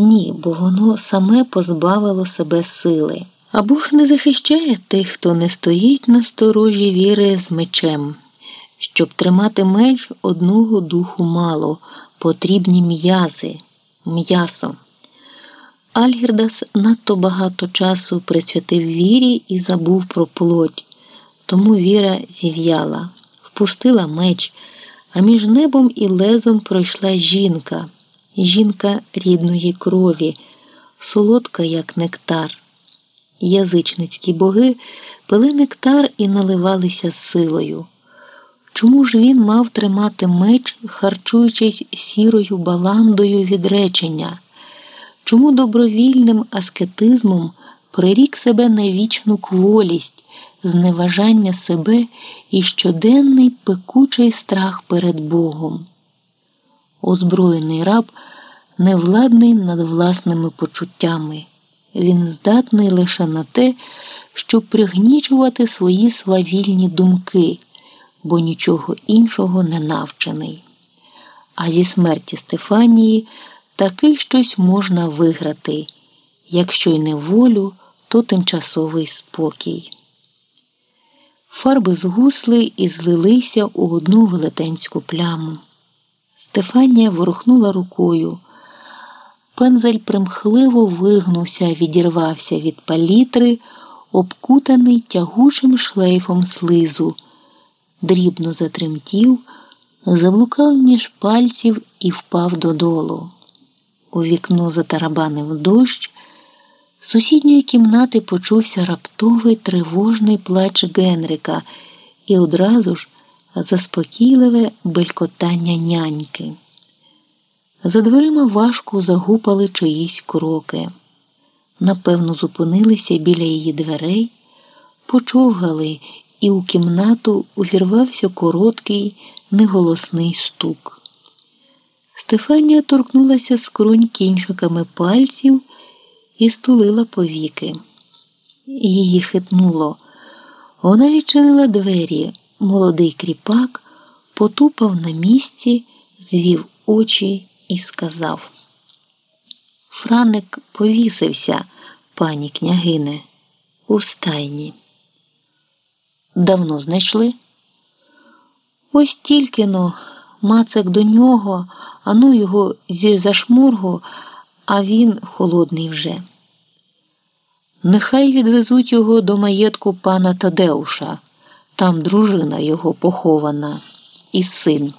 Ні, бо воно саме позбавило себе сили. А Бог не захищає тих, хто не стоїть на сторожі віри з мечем. Щоб тримати меч одного духу мало, потрібні м'язи, м'ясо. Альгірдас надто багато часу присвятив вірі і забув про плоть, тому віра зів'яла, впустила меч, а між небом і лезом пройшла жінка, жінка рідної крові, солодка, як нектар. Язичницькі боги пили нектар і наливалися силою. Чому ж він мав тримати меч, харчуючись сірою баландою відречення? Чому добровільним аскетизмом прирік себе на вічну кволість, зневажання себе і щоденний пекучий страх перед Богом? Озброєний раб невладний над власними почуттями. Він здатний лише на те, щоб пригнічувати свої свавільні думки, бо нічого іншого не навчений. А зі смерті Стефанії таки щось можна виграти, якщо й не волю, то тимчасовий спокій. Фарби згусли і злилися у одну велетенську пляму. Стефанія ворухнула рукою. Пензель примхливо вигнувся, відірвався від палітри, обкутаний тягучим шлейфом слизу, дрібно затремтів, заблукав між пальців і впав додолу. У вікно затарабанив дощ. З сусідньої кімнати почувся раптовий тривожний плач Генрика і одразу ж заспокійливе белькотання няньки. За дверима важко загупали чиїсь кроки. Напевно, зупинилися біля її дверей, почовгали, і у кімнату увірвався короткий, неголосний стук. Стефанія торкнулася скронь кінчиками пальців і стулила повіки. Її хитнуло. Вона відчинила двері. Молодий кріпак потупав на місці, звів очі і сказав. Франик повісився, пані княгине, у стайні. Давно знайшли? Ось тільки но мацик до нього, а ну його зі зашморгу, а він холодний вже. Нехай відвезуть його до маєтку пана Тадеуша, там дружина його похована, і син.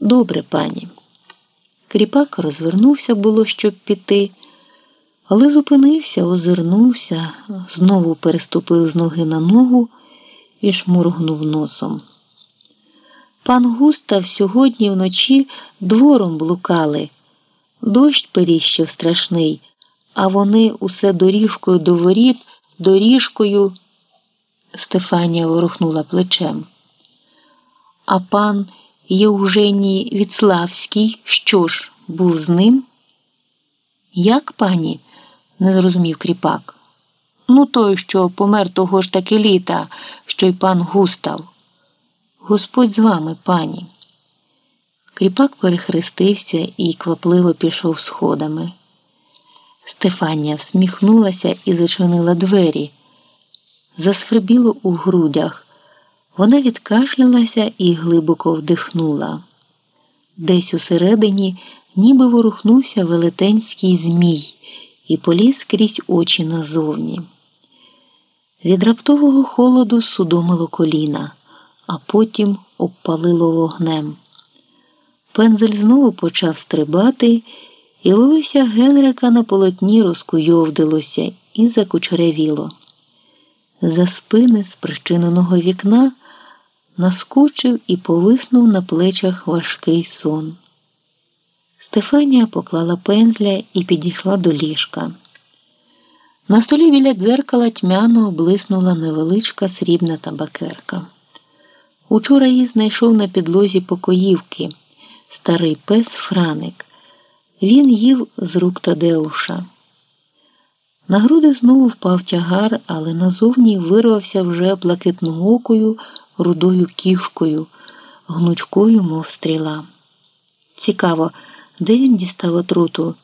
Добре, пані. Кріпак розвернувся було, щоб піти, але зупинився, озирнувся, знову переступив з ноги на ногу і шмургнув носом. Пан Густав сьогодні вночі двором блукали. Дощ періщив страшний, а вони усе доріжкою до воріт, доріжкою. Стефанія ворухнула плечем. А пан Євгеній Віцлавський, що ж, був з ним? Як пані? не зрозумів кріпак. Ну, той, що помер того ж таки літа, що й пан Густав. Господь з вами, пані. Кріпак перехрестився і квапливо пішов сходами. Стефанія всміхнулася і зачинила двері. Засвербіло у грудях. Вона відкашлялася і глибоко вдихнула. Десь усередині ніби ворухнувся велетенський змій і поліз крізь очі назовні. Від раптового холоду судомило коліна, а потім обпалило вогнем. Пензель знову почав стрибати, і волосся Генрика на полотні розкуйовдилося і закучеревіло. За спини спричиненого вікна наскочив і повиснув на плечах важкий сон. Стефанія поклала пензля і підійшла до ліжка. На столі біля дзеркала тьмяно облиснула невеличка срібна табакерка. Учора її знайшов на підлозі покоївки, старий пес Франик. Він їв з рук Тадеуша. На груди знову впав тягар, але назовні вирвався вже блакитноокою рудою кішкою, гнучкою, мов стріла. Цікаво, де він дістав отруту?